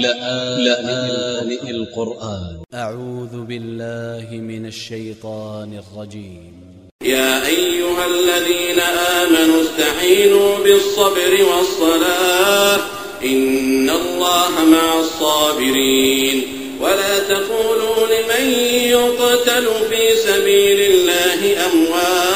لآن القرآن. أ ع و ذ ب ا ل ل ه من ا ل ش ي ط ا ن ا ل ج ي م يا أيها الذين آمنوا استعينوا بالصبر والصلاة. إن الله مع الصابرين. ولا تقولوا لمن يقتل في سبيل الله أموات.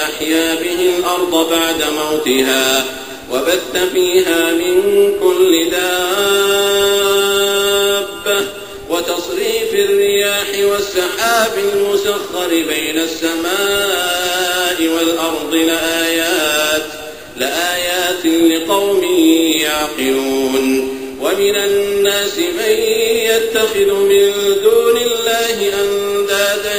فأحيا به الأرض بعد موتها وبث فيها من كل دابة وتصريف الرياح والسحاب المسخر بين السماء والأرض لآيات لآيات لقوم يعقلون ومن الناس من يتخذ من دون الله أندادا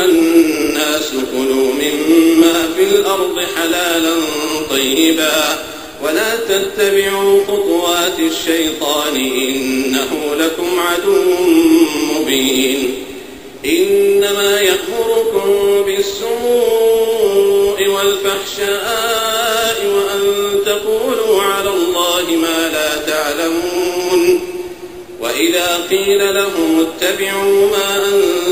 أيها الناس كلوا مما في الأرض حلالا طيبا ولا تتبعوا خطوات الشيطان إنه لكم عدو مبين إنما يأمركم بالسوء والفحشاء وأن تقولوا على الله ما لا تعلمون وإذا قيل لهم اتبعوا ما